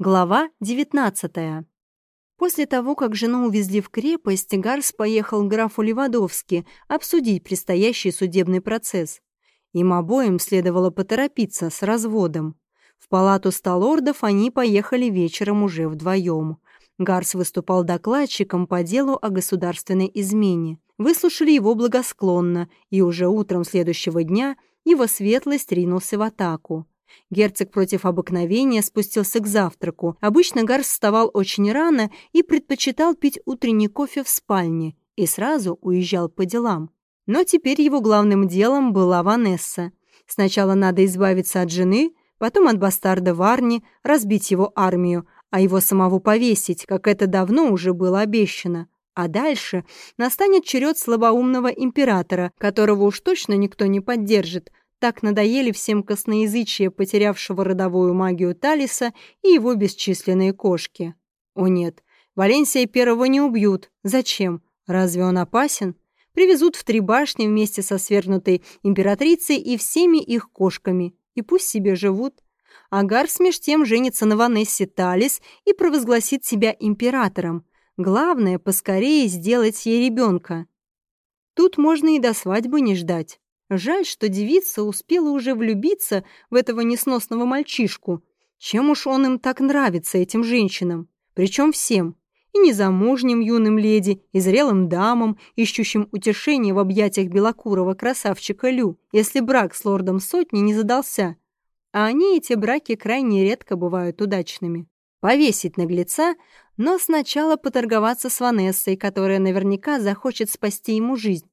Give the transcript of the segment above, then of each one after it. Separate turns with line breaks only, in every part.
Глава 19 После того, как жену увезли в крепость, Гарс поехал к графу Левадовски обсудить предстоящий судебный процесс. Им обоим следовало поторопиться с разводом. В палату сталордов они поехали вечером уже вдвоем. Гарс выступал докладчиком по делу о государственной измене. Выслушали его благосклонно, и уже утром следующего дня его светлость ринулся в атаку. Герцог против обыкновения спустился к завтраку. Обычно Гарс вставал очень рано и предпочитал пить утренний кофе в спальне и сразу уезжал по делам. Но теперь его главным делом была Ванесса. Сначала надо избавиться от жены, потом от бастарда Варни, разбить его армию, а его самого повесить, как это давно уже было обещано. А дальше настанет черед слабоумного императора, которого уж точно никто не поддержит, так надоели всем косноязычие потерявшего родовую магию Талиса и его бесчисленные кошки. О нет, Валенсия первого не убьют. Зачем? Разве он опасен? Привезут в три башни вместе со свергнутой императрицей и всеми их кошками. И пусть себе живут. Агар меж тем женится на Ванессе Талис и провозгласит себя императором. Главное, поскорее сделать ей ребенка. Тут можно и до свадьбы не ждать. Жаль, что девица успела уже влюбиться в этого несносного мальчишку. Чем уж он им так нравится, этим женщинам? Причем всем. И незамужним юным леди, и зрелым дамам, ищущим утешения в объятиях белокурого красавчика Лю, если брак с лордом сотни не задался. А они, эти браки, крайне редко бывают удачными. Повесить наглеца, но сначала поторговаться с Ванессой, которая наверняка захочет спасти ему жизнь.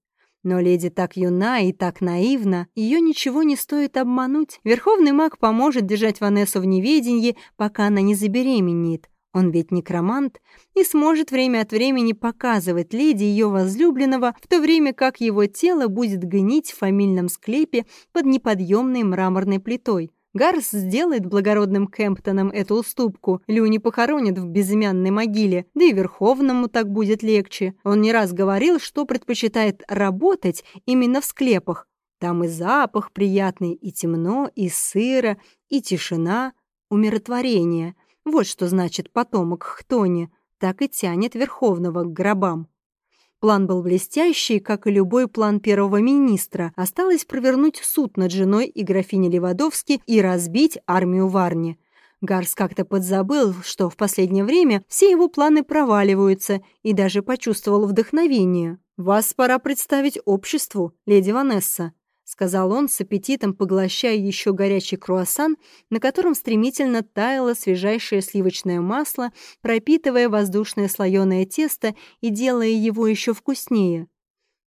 Но леди так юна и так наивна, ее ничего не стоит обмануть. Верховный маг поможет держать Ванессу в неведении, пока она не забеременеет. Он ведь некромант и сможет время от времени показывать леди ее возлюбленного, в то время как его тело будет гнить в фамильном склепе под неподъемной мраморной плитой. Гарс сделает благородным Кемптоном эту уступку. Лю не похоронит в безымянной могиле, да и Верховному так будет легче. Он не раз говорил, что предпочитает работать именно в склепах. Там и запах приятный, и темно, и сыро, и тишина, умиротворение. Вот что значит потомок Хтони. Так и тянет Верховного к гробам. План был блестящий, как и любой план первого министра. Осталось провернуть суд над женой и графиней Левадовски и разбить армию Варни. Гарс как-то подзабыл, что в последнее время все его планы проваливаются, и даже почувствовал вдохновение. «Вас пора представить обществу, леди Ванесса», — сказал он с аппетитом, поглощая еще горячий круассан, на котором стремительно таяло свежайшее сливочное масло, пропитывая воздушное слоеное тесто и делая его еще вкуснее.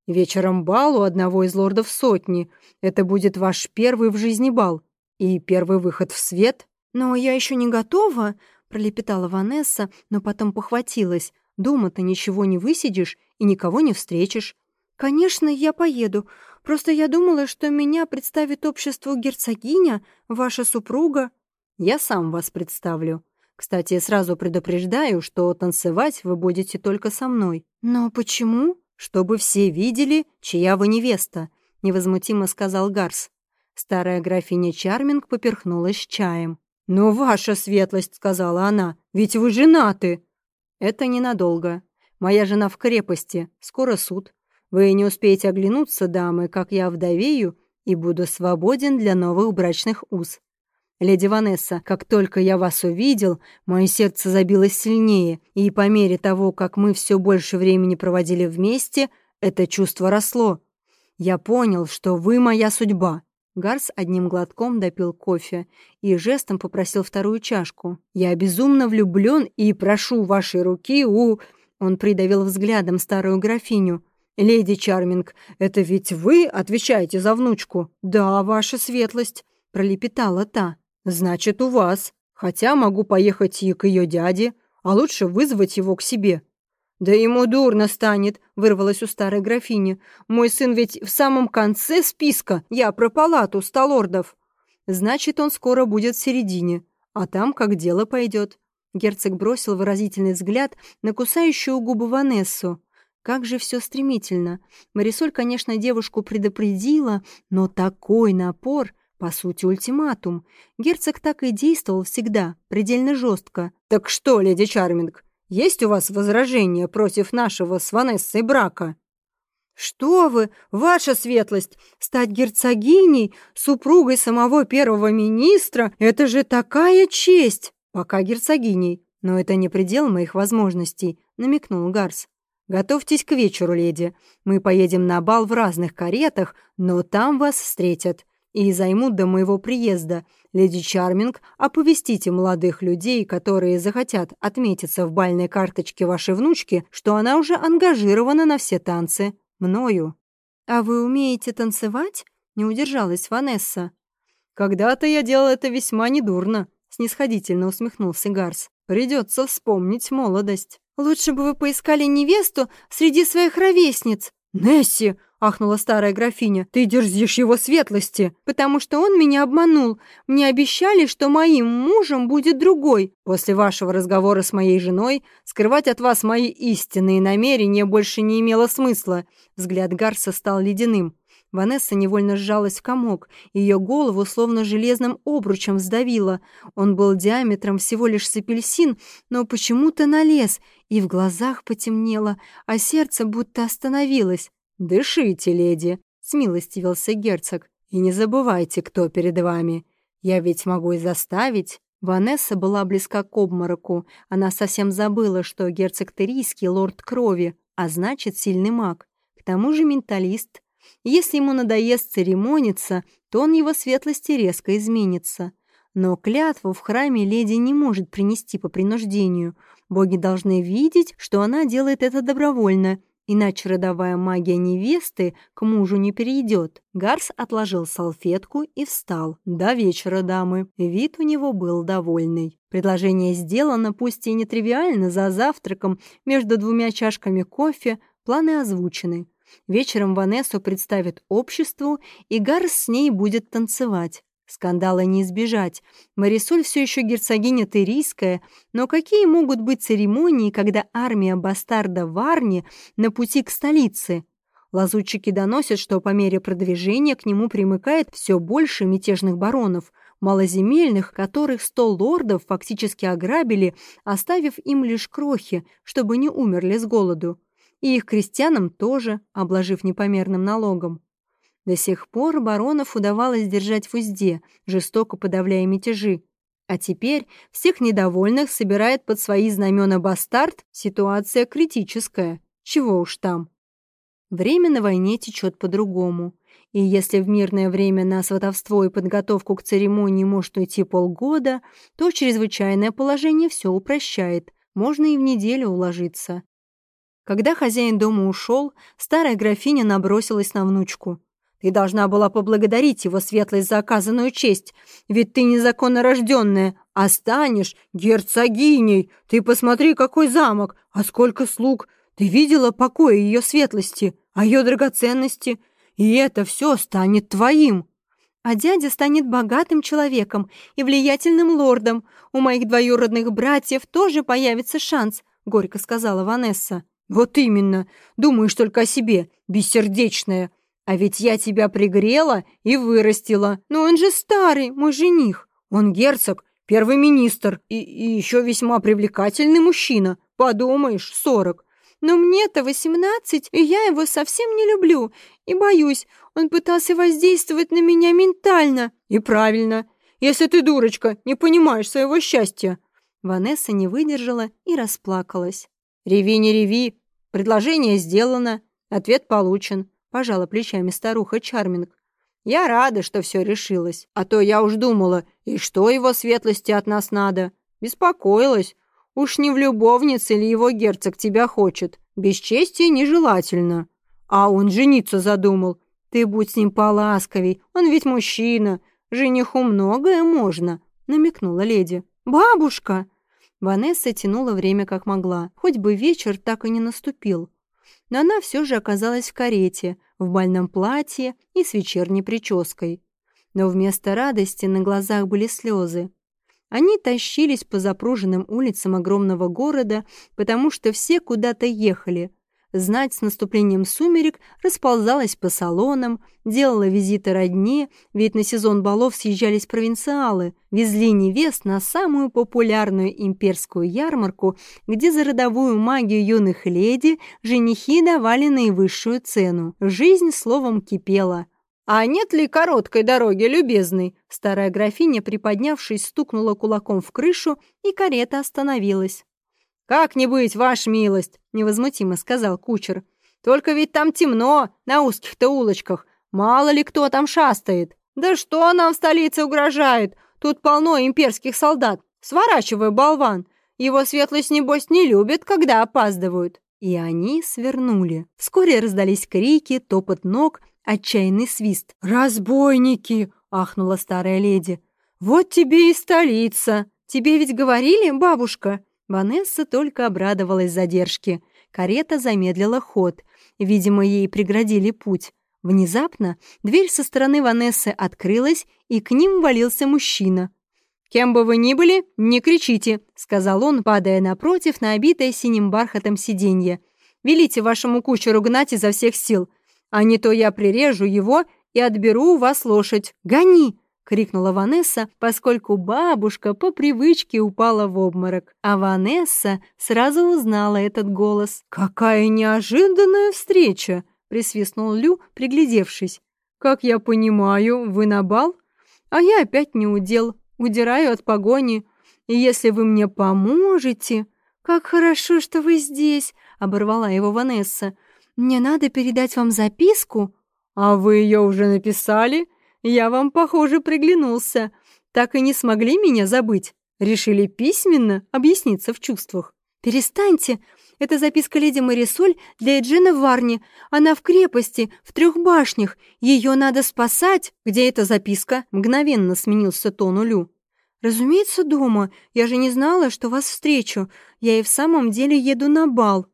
«Вечером бал у одного из лордов сотни. Это будет ваш первый в жизни бал. И первый выход в свет». «Но я еще не готова», — пролепетала Ванесса, но потом похватилась. «Дома-то ничего не высидишь и никого не встретишь». «Конечно, я поеду. Просто я думала, что меня представит обществу герцогиня, ваша супруга». «Я сам вас представлю. Кстати, сразу предупреждаю, что танцевать вы будете только со мной».
«Но почему?»
«Чтобы все видели, чья вы невеста», — невозмутимо сказал Гарс. Старая графиня Чарминг поперхнулась чаем. «Но ваша светлость», — сказала она, — «ведь вы женаты». «Это ненадолго. Моя жена в крепости. Скоро суд. Вы не успеете оглянуться, дамы, как я вдовею и буду свободен для новых брачных уз. Леди Ванесса, как только я вас увидел, мое сердце забилось сильнее, и по мере того, как мы все больше времени проводили вместе, это чувство росло. Я понял, что вы моя судьба». Гарс одним глотком допил кофе и жестом попросил вторую чашку. «Я безумно влюблен и прошу вашей руки у...» Он придавил взглядом старую графиню. «Леди Чарминг, это ведь вы отвечаете за внучку?» «Да, ваша светлость», — пролепетала та. «Значит, у вас. Хотя могу поехать и к ее дяде, а лучше вызвать его к себе». «Да ему дурно станет», — вырвалась у старой графини. «Мой сын ведь в самом конце списка. Я про палату сталордов». «Значит, он скоро будет в середине. А там как дело пойдет». Герцог бросил выразительный взгляд на кусающую губы Ванессу. Как же все стремительно. Марисоль, конечно, девушку предупредила, но такой напор По сути, ультиматум. Герцог так и действовал всегда, предельно жестко.
«Так что, леди Чарминг, есть у вас возражения против нашего с Ванессой брака?»
«Что вы, ваша светлость, стать герцогиней, супругой самого первого министра — это же такая честь!» «Пока герцогиней, но это не предел моих возможностей», — намекнул Гарс. «Готовьтесь к вечеру, леди. Мы поедем на бал в разных каретах, но там вас встретят и займут до моего приезда. Леди Чарминг, оповестите молодых людей, которые захотят отметиться в бальной карточке вашей внучки, что она уже ангажирована на все танцы мною. «А вы умеете танцевать?» — не удержалась Ванесса.
«Когда-то я делал это весьма недурно», — снисходительно усмехнулся Гарс. «Придется вспомнить молодость».
«Лучше бы вы поискали невесту среди своих ровесниц».
«Несси!» — ахнула старая графиня. «Ты дерзишь его светлости!»
«Потому что он меня обманул. Мне обещали, что моим мужем будет другой.
После вашего разговора с моей женой скрывать от вас мои истинные намерения больше не имело смысла».
Взгляд Гарса стал ледяным. Ванесса невольно сжалась в комок, ее голову словно железным обручем сдавило. Он был диаметром всего лишь с апельсин, но почему-то налез, и в глазах потемнело, а сердце будто остановилось.
«Дышите, леди», — смилостивился герцог, «и не забывайте, кто перед вами. Я ведь могу и заставить».
Ванесса была близка к обмороку. Она совсем забыла, что герцог Терийский — лорд крови, а значит, сильный маг. К тому же менталист. Если ему надоест церемониться, то он его светлости резко изменится. Но клятву в храме леди не может принести по принуждению. Боги должны видеть, что она делает это добровольно, Иначе родовая магия невесты к мужу не перейдет. Гарс отложил салфетку и встал. До вечера, дамы. Вид у него был довольный. Предложение сделано, пусть и нетривиально, за завтраком, между двумя чашками кофе, планы озвучены. Вечером Ванессу представят обществу, и Гарс с ней будет танцевать. Скандала не избежать. Марисоль все еще герцогиня Терийская, но какие могут быть церемонии, когда армия бастарда Варни на пути к столице? Лазутчики доносят, что по мере продвижения к нему примыкает все больше мятежных баронов, малоземельных, которых сто лордов фактически ограбили, оставив им лишь крохи, чтобы не умерли с голоду. И их крестьянам тоже, обложив непомерным налогом. До сих пор баронов удавалось держать в узде, жестоко подавляя мятежи. А теперь всех недовольных собирает под свои знамена бастард, ситуация критическая. Чего уж там. Время на войне течет по-другому. И если в мирное время на сватовство и подготовку к церемонии может уйти полгода, то чрезвычайное положение все упрощает, можно и в неделю уложиться. Когда хозяин дома ушел, старая графиня набросилась на внучку. Ты должна была поблагодарить его светлость за оказанную честь, ведь ты незаконно рожденная, а станешь герцогиней. Ты посмотри, какой замок, а сколько слуг. Ты видела покой ее светлости, а ее драгоценности, и это все станет твоим. А дядя станет богатым человеком и влиятельным лордом. У моих двоюродных братьев тоже появится шанс, — горько сказала Ванесса. «Вот именно. Думаешь только о себе, бессердечная. А ведь я тебя пригрела и вырастила. Но он же старый, мой жених. Он герцог, первый министр и, и еще весьма привлекательный мужчина. Подумаешь, сорок. Но мне-то восемнадцать, и я его совсем не люблю. И боюсь, он пытался воздействовать на меня ментально. И правильно. Если ты, дурочка, не понимаешь своего счастья. Ванесса не выдержала и расплакалась. «Реви, не реви. Предложение сделано. Ответ получен. — пожала плечами старуха Чарминг. «Я рада, что все решилось. А то я уж думала, и что его светлости от нас надо? Беспокоилась. Уж не в любовнице ли его герцог тебя хочет? Бесчестие нежелательно. А он жениться задумал. Ты будь с ним поласковей, он ведь мужчина. Жениху многое можно», — намекнула леди. «Бабушка!» Ванесса тянула время как могла, хоть бы вечер так и не наступил но она все же оказалась в карете, в бальном платье и с вечерней прической. Но вместо радости на глазах были слезы. Они тащились по запруженным улицам огромного города, потому что все куда-то ехали. Знать с наступлением сумерек расползалась по салонам, делала визиты родне, ведь на сезон балов съезжались провинциалы, везли невест на самую популярную имперскую ярмарку, где за родовую магию юных леди женихи давали наивысшую цену. Жизнь, словом, кипела. «А нет ли короткой дороги, любезный?» Старая графиня, приподнявшись, стукнула кулаком в крышу, и карета остановилась. «Как не быть, ваша милость!» — невозмутимо сказал кучер. «Только ведь там темно, на узких-то улочках. Мало ли кто там шастает. Да что нам в столице угрожает? Тут полно имперских солдат. Сворачивай, болван. Его светлость, небось, не любит, когда опаздывают». И они свернули. Вскоре раздались крики, топот ног, отчаянный свист. «Разбойники!» — ахнула старая леди. «Вот тебе и столица! Тебе ведь говорили, бабушка?» Ванесса только обрадовалась задержке. Карета замедлила ход. Видимо, ей преградили путь. Внезапно дверь со стороны Ванессы открылась, и к ним валился мужчина. «Кем бы вы ни были, не кричите», — сказал он, падая напротив на обитое синим бархатом сиденье. «Велите вашему кучеру гнать изо всех сил, а не то я прирежу его и отберу у вас лошадь. Гони!» Крикнула Ванесса, поскольку бабушка по привычке упала в обморок. А Ванесса сразу узнала этот голос. «Какая неожиданная встреча!» — присвистнул Лю, приглядевшись. «Как я понимаю, вы на бал? А я опять не удел, удираю от погони. И если вы мне поможете...» «Как хорошо, что вы здесь!» — оборвала его Ванесса. «Мне надо передать вам записку». «А вы ее уже написали?» Я вам, похоже, приглянулся. Так и не смогли меня забыть. Решили письменно объясниться в чувствах. Перестаньте. Это записка леди Марисоль для Эджины Варни. Она в крепости, в трех башнях. Ее надо спасать. Где эта записка? Мгновенно сменился тон Улю. «Разумеется, дома. Я же не знала, что вас встречу. Я и в самом деле еду на бал».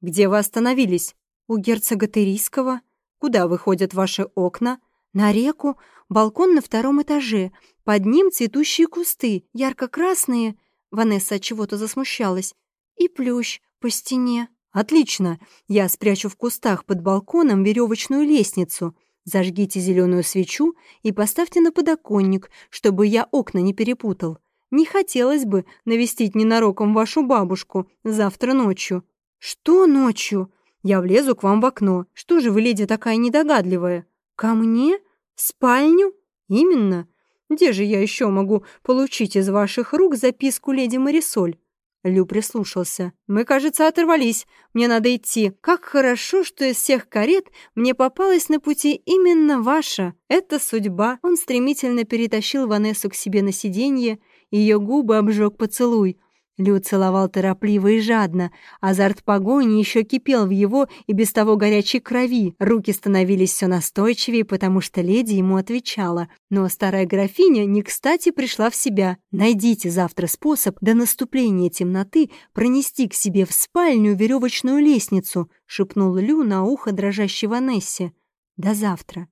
«Где вы остановились?» «У герцога Терийского». «Куда выходят ваши окна?» На реку, балкон на втором этаже, под ним цветущие кусты, ярко-красные. Ванесса от чего-то засмущалась. И плющ по стене. Отлично. Я спрячу в кустах под балконом веревочную лестницу. Зажгите зеленую свечу и поставьте на подоконник, чтобы я окна не перепутал. Не хотелось бы навестить ненароком вашу бабушку завтра ночью. Что ночью? Я влезу к вам в окно. Что же вы, леди, такая недогадливая? «Ко мне? В спальню? Именно. Где же я еще могу получить из ваших рук записку леди Марисоль?» Лю прислушался. «Мы, кажется, оторвались. Мне надо идти. Как хорошо, что из всех карет мне попалась на пути именно ваша. Это судьба». Он стремительно перетащил Ванессу к себе на сиденье, ее губы обжег поцелуй. Лю целовал торопливо и жадно. Азарт погони еще кипел в его и без того горячей крови. Руки становились все настойчивее, потому что леди ему отвечала. Но старая графиня не кстати пришла в себя. «Найдите завтра способ до наступления темноты пронести к себе в спальню веревочную лестницу», шепнул Лю на ухо дрожащей Ванессе. «До завтра».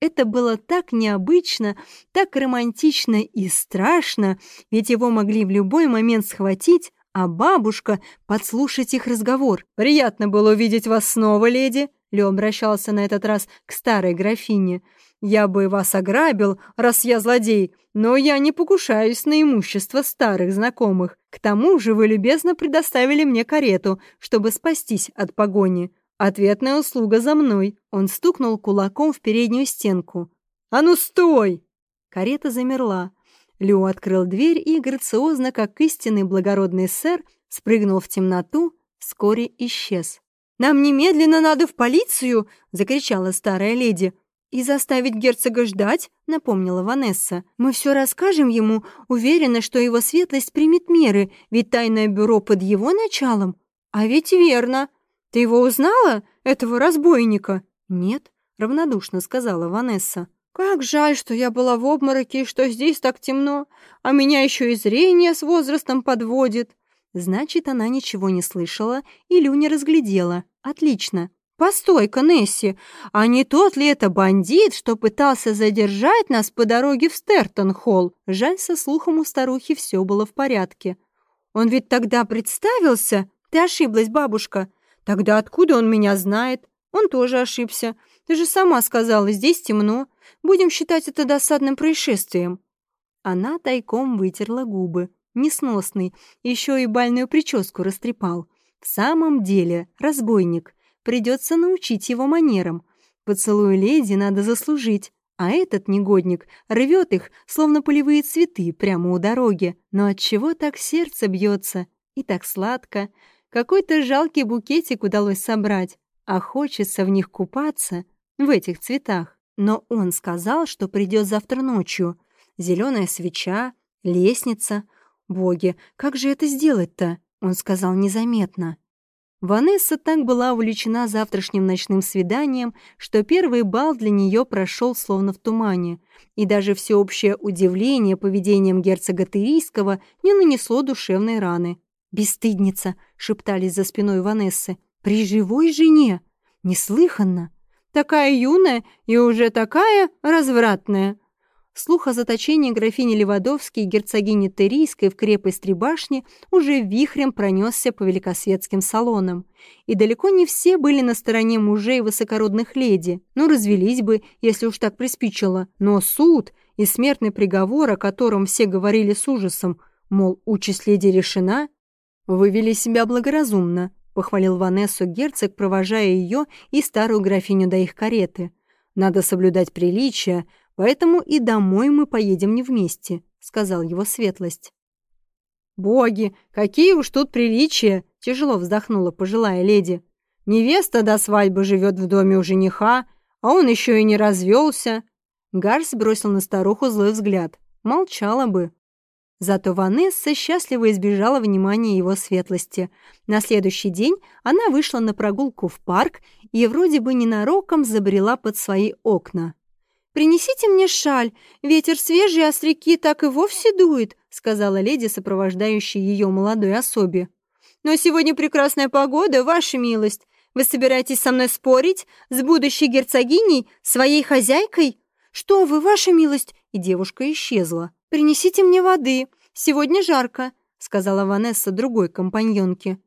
Это было так необычно, так романтично и страшно, ведь его могли в любой момент схватить, а бабушка подслушать их разговор. «Приятно было увидеть вас снова, леди», — Лё обращался на этот раз к старой графине. «Я бы вас ограбил, раз я злодей, но я не покушаюсь на имущество старых знакомых. К тому же вы любезно предоставили мне карету, чтобы спастись от погони. Ответная услуга за мной. Он стукнул кулаком в переднюю стенку. «А ну стой!» Карета замерла. Лю открыл дверь и грациозно, как истинный благородный сэр, спрыгнул в темноту, вскоре исчез. «Нам немедленно надо в полицию!» — закричала старая леди. «И заставить герцога ждать?» — напомнила Ванесса. «Мы все расскажем ему, уверена, что его светлость примет меры, ведь тайное бюро под его началом». «А ведь верно!» «Ты его узнала, этого разбойника?» «Нет», — равнодушно сказала Ванесса. «Как жаль, что я была в обмороке что здесь так темно, а меня еще и зрение с возрастом подводит». Значит, она ничего не слышала и Лю не разглядела. Отлично. «Постой-ка, Несси, а не тот ли это бандит, что пытался задержать нас по дороге в Стертон-Холл?» Жаль, со слухом у старухи все было в порядке. «Он ведь тогда представился?» «Ты ошиблась, бабушка. Тогда откуда он меня знает? Он тоже ошибся. Ты же сама сказала, здесь темно. Будем считать это досадным происшествием. Она тайком вытерла губы. Несносный, еще и бальную прическу растрепал. В самом деле, разбойник. Придется научить его манерам. Поцелуй леди надо заслужить. А этот негодник рвет их, словно полевые цветы, прямо у дороги. Но от чего так сердце бьется? И так сладко. Какой-то жалкий букетик удалось собрать. А хочется в них купаться, в этих цветах. Но он сказал, что придет завтра ночью. Зеленая свеча, лестница. Боги, как же это сделать-то? Он сказал незаметно. Ванесса так была увлечена завтрашним ночным свиданием, что первый бал для нее прошел словно в тумане, и даже всеобщее удивление поведением герцога Тырийского не нанесло душевной раны. «Бесстыдница!» — шептались за спиной Ванессы. «При живой жене! Неслыханно! Такая юная и уже такая развратная!» Слух о заточении графини Левадовской и герцогини Терийской в крепости башни уже вихрем пронесся по великосветским салонам. И далеко не все были на стороне мужей высокородных леди. Ну, развелись бы, если уж так приспичило. Но суд и смертный приговор, о котором все говорили с ужасом, мол, участь леди решена, вывели себя благоразумно, похвалил Ванессу герцог, провожая ее и старую графиню до их кареты. Надо соблюдать приличия, Поэтому и домой мы поедем не вместе», — сказал его светлость. «Боги, какие уж тут приличия!» — тяжело вздохнула пожилая леди. «Невеста до свадьбы живет в доме у жениха, а он еще и не развелся». Гарс бросил на старуху злой взгляд. Молчала бы. Зато Ванесса счастливо избежала внимания его светлости. На следующий день она вышла на прогулку в парк и вроде бы ненароком забрела под свои окна. «Принесите мне шаль, ветер свежий, а с реки так и вовсе дует», сказала леди, сопровождающая ее молодой особе. «Но сегодня прекрасная погода, ваша милость. Вы собираетесь со мной спорить? С будущей герцогиней? Своей хозяйкой? Что вы, ваша милость?» И девушка исчезла. «Принесите мне воды. Сегодня жарко», сказала Ванесса другой компаньонке.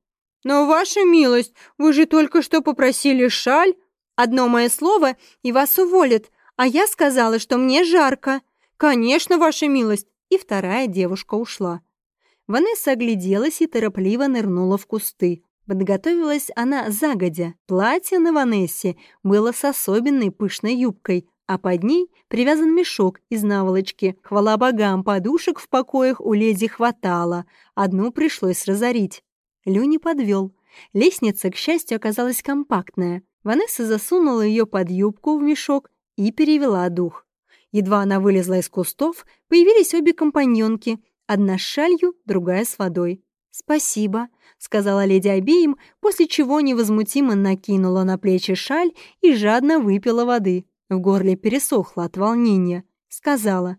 «Но, ваша милость, вы же только что попросили шаль. Одно мое слово, и вас уволят. А я сказала, что мне жарко. Конечно, ваша милость. И вторая девушка ушла. Ванесса огляделась и торопливо нырнула в кусты. Подготовилась она загодя. Платье на Ванессе было с особенной пышной юбкой, а под ней привязан мешок из наволочки. Хвала богам, подушек в покоях у леди хватало. Одну пришлось разорить. Лю не подвел. Лестница, к счастью, оказалась компактная. Ванесса засунула ее под юбку в мешок и перевела дух. Едва она вылезла из кустов, появились обе компаньонки, одна с шалью, другая с водой. «Спасибо», — сказала леди обеим, после чего невозмутимо накинула на плечи шаль и жадно выпила воды. В горле пересохло от волнения. Сказала,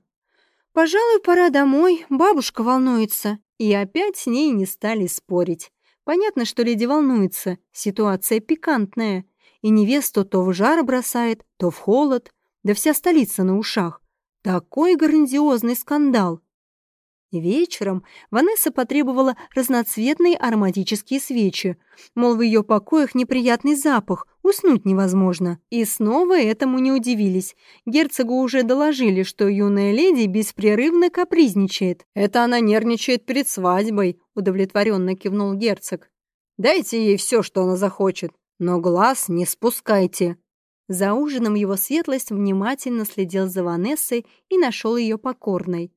«Пожалуй, пора домой, бабушка волнуется». И опять с ней не стали спорить. Понятно, что леди волнуется, ситуация пикантная и невесту то в жар бросает, то в холод, да вся столица на ушах. Такой грандиозный скандал. Вечером Ванесса потребовала разноцветные ароматические свечи. Мол, в ее покоях неприятный запах, уснуть невозможно. И снова этому не удивились. Герцогу уже доложили, что юная леди беспрерывно капризничает. «Это она нервничает перед свадьбой», — удовлетворенно кивнул герцог. «Дайте ей все, что она захочет но глаз не спускайте». За ужином его светлость внимательно следил за Ванессой и нашел ее покорной.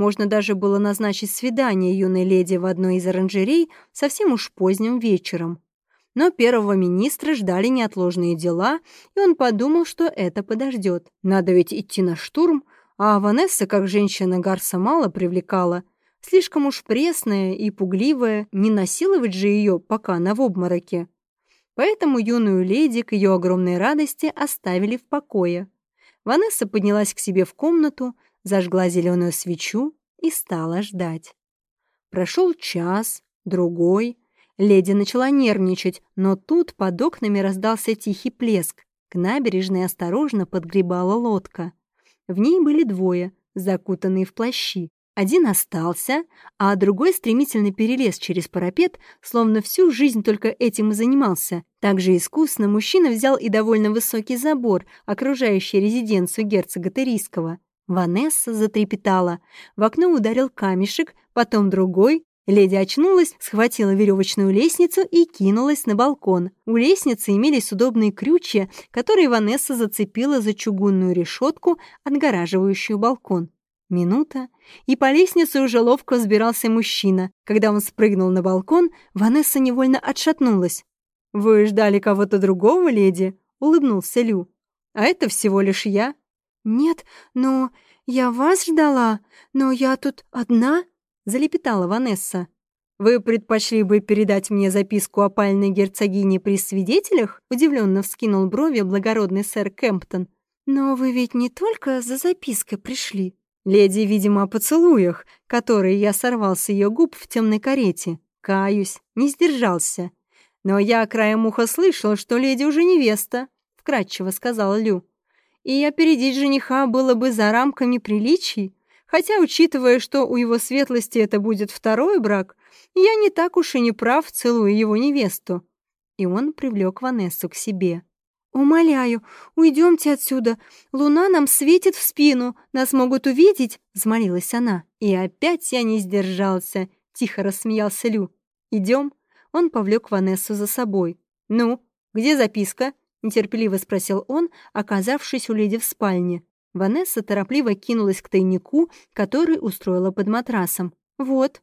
Можно даже было назначить свидание юной леди в одной из оранжерей совсем уж поздним вечером. Но первого министра ждали неотложные дела, и он подумал, что это подождет. Надо ведь идти на штурм, а Ванесса, как женщина Гарса, мало привлекала. Слишком уж пресная и пугливая, не насиловать же ее, пока она в обмороке. Поэтому юную леди к ее огромной радости оставили в покое. Ванесса поднялась к себе в комнату, зажгла зеленую свечу и стала ждать. Прошел час, другой. Леди начала нервничать, но тут под окнами раздался тихий плеск. К набережной осторожно подгребала лодка. В ней были двое, закутанные в плащи. Один остался, а другой стремительно перелез через парапет, словно всю жизнь только этим и занимался. Также искусно мужчина взял и довольно высокий забор, окружающий резиденцию герцога Терийского. Ванесса затрепетала. В окно ударил камешек, потом другой. Леди очнулась, схватила веревочную лестницу и кинулась на балкон. У лестницы имелись удобные крючья, которые Ванесса зацепила за чугунную решетку, отгораживающую балкон. Минута, и по лестнице уже ловко взбирался мужчина. Когда он спрыгнул на балкон, Ванесса невольно отшатнулась. «Вы ждали кого-то другого, леди?» — улыбнулся Лю. «А это всего лишь я».
«Нет, но я вас ждала, но я тут одна», — залепетала Ванесса.
«Вы предпочли бы передать мне записку о пальной герцогине при свидетелях?» — удивленно вскинул брови благородный сэр Кемптон.
«Но вы ведь не только за запиской пришли»,
Леди, видимо, о поцелуях, которые я сорвал с ее губ в темной карете. Каюсь, не сдержался. Но я краем уха слышал, что леди уже невеста, — вкратчиво сказал Лю. И опередить жениха было бы за рамками приличий, хотя, учитывая, что у его светлости это будет второй брак, я не так уж и не прав, целую его невесту. И он привлек Ванессу к себе.
«Умоляю, уйдемте отсюда. Луна нам светит в спину. Нас могут увидеть», — взмолилась она.
И опять я не сдержался. Тихо рассмеялся Лю. «Идем?» Он повлек Ванессу за собой. «Ну, где записка?» — нетерпеливо спросил он, оказавшись у леди в спальне. Ванесса торопливо кинулась к тайнику, который устроила под матрасом. «Вот»,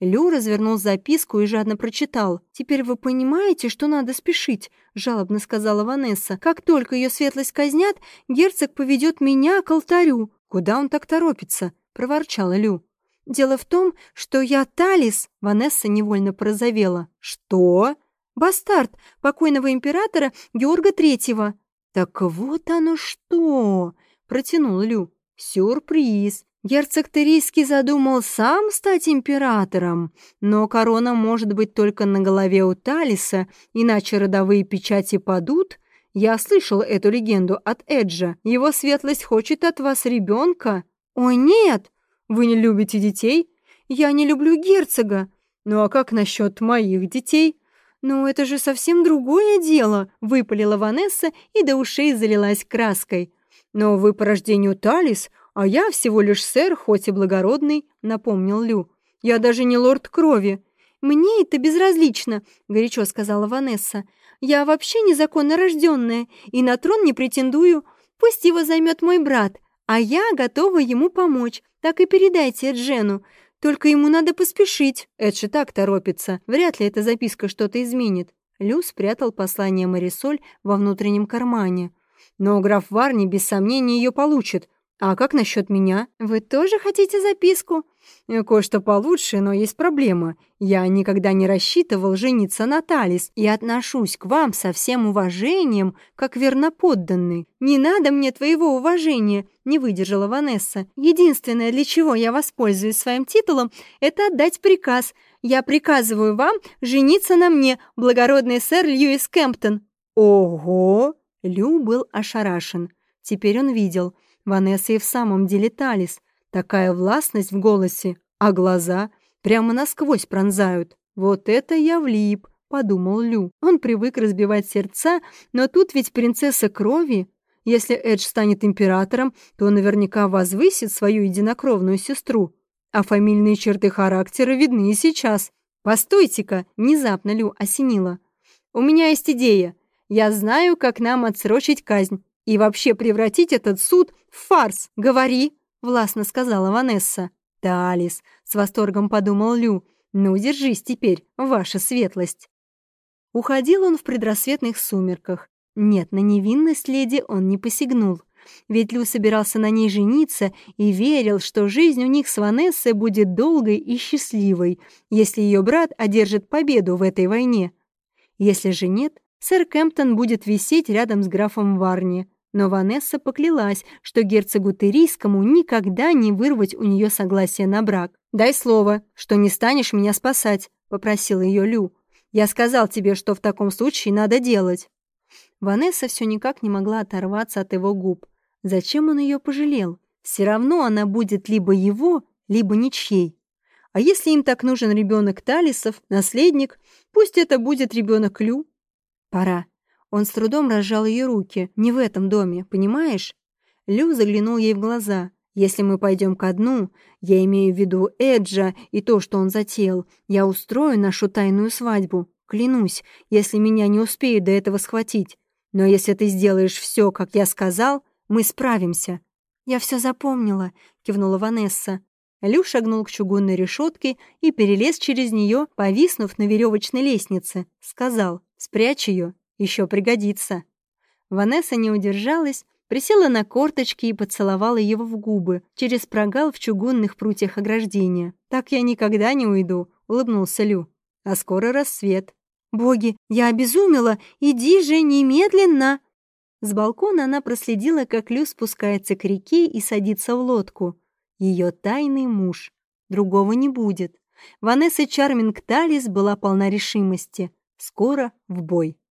Лю развернул записку и жадно прочитал.
«Теперь вы понимаете, что надо спешить», — жалобно сказала Ванесса. «Как только ее светлость казнят, герцог поведет меня к алтарю».
«Куда он так торопится?» — проворчала Лю.
«Дело в том, что я Талис», — Ванесса невольно порозовела.
«Что?»
«Бастард покойного императора Георга Третьего».
«Так вот оно что!» — протянул Лю. «Сюрприз! Герцог Терийский задумал сам стать императором, но корона может быть только на голове у Талиса, иначе родовые печати падут. Я слышал эту легенду от Эджа. Его светлость хочет от вас ребенка.
Ой, нет!
Вы не любите детей?
Я не люблю герцога.
Ну а как насчет моих детей?
«Ну, это же совсем другое дело», — выпалила Ванесса и до ушей залилась краской.
«Но вы по рождению Талис, «А я всего лишь сэр, хоть и благородный», — напомнил Лю. «Я даже не лорд крови».
«Мне это безразлично», — горячо сказала Ванесса. «Я вообще незаконно рожденная и на трон не претендую. Пусть его займет мой брат, а я готова ему помочь. Так и передайте Эджену. Только ему надо поспешить».
Эдж и так торопится. Вряд ли эта записка что-то изменит. Лю спрятал послание Марисоль во внутреннем кармане. Но граф Варни без сомнения ее получит. «А как насчет меня?
Вы тоже хотите записку?»
«Кое-что получше, но есть проблема. Я никогда не рассчитывал жениться на Талис и отношусь к вам со всем уважением, как верноподданный».
«Не надо мне твоего уважения», — не выдержала Ванесса. «Единственное, для чего я воспользуюсь своим титулом, это отдать приказ. Я приказываю вам жениться на мне, благородный сэр Льюис Кемптон».
«Ого!» Лю был ошарашен. Теперь он видел — Ванесса и в самом деле Талис. Такая властность в голосе, а глаза прямо насквозь пронзают. Вот это я влип, подумал Лю. Он привык разбивать сердца, но тут ведь принцесса крови. Если Эдж станет императором, то наверняка возвысит свою единокровную сестру. А фамильные черты характера видны и сейчас. Постойте-ка, внезапно Лю осенила. У меня есть идея. Я знаю, как нам отсрочить казнь и вообще превратить этот суд в фарс. Говори, властно сказала Ванесса. Талис, с восторгом подумал Лю. Ну, держись теперь, ваша светлость. Уходил он в предрассветных сумерках. Нет, на невинность леди он не посягнул. Ведь Лю собирался на ней жениться и верил, что жизнь у них с Ванессой будет долгой и счастливой, если ее брат одержит победу в этой войне. Если же нет, сэр Кемптон будет висеть рядом с графом Варни. Но Ванесса поклялась, что герцогу Терийскому никогда не вырвать у нее согласие на брак. «Дай слово, что не станешь меня спасать», — попросил ее Лю. «Я сказал тебе, что в таком случае надо делать». Ванесса все никак не могла оторваться от его губ. Зачем он ее пожалел? Все равно она будет либо его, либо ничьей. А если им так нужен ребенок Талисов, наследник, пусть это будет ребенок Лю. Пора. Он с трудом разжал ее руки. Не в этом доме, понимаешь? Лю заглянул ей в глаза. Если мы пойдем ко дну, я имею в виду Эджа и то, что он затеял, я устрою нашу тайную свадьбу. Клянусь, если меня не успеют до этого схватить. Но если ты сделаешь все, как я сказал, мы справимся». «Я все запомнила», — кивнула Ванесса. Лю шагнул к чугунной решетке и перелез через нее, повиснув на веревочной лестнице. Сказал, спрячь ее, еще пригодится. Ванесса не удержалась, присела на корточки и поцеловала его в губы через прогал в чугунных прутьях ограждения. «Так я никогда не уйду», — улыбнулся Лю. «А скоро рассвет». «Боги, я обезумела! Иди же немедленно!» С балкона она проследила, как Лю спускается к реке и садится в лодку. Ее тайный муж. Другого не будет. Ванесса Чарминг Талис была полна решимости. Скоро в бой.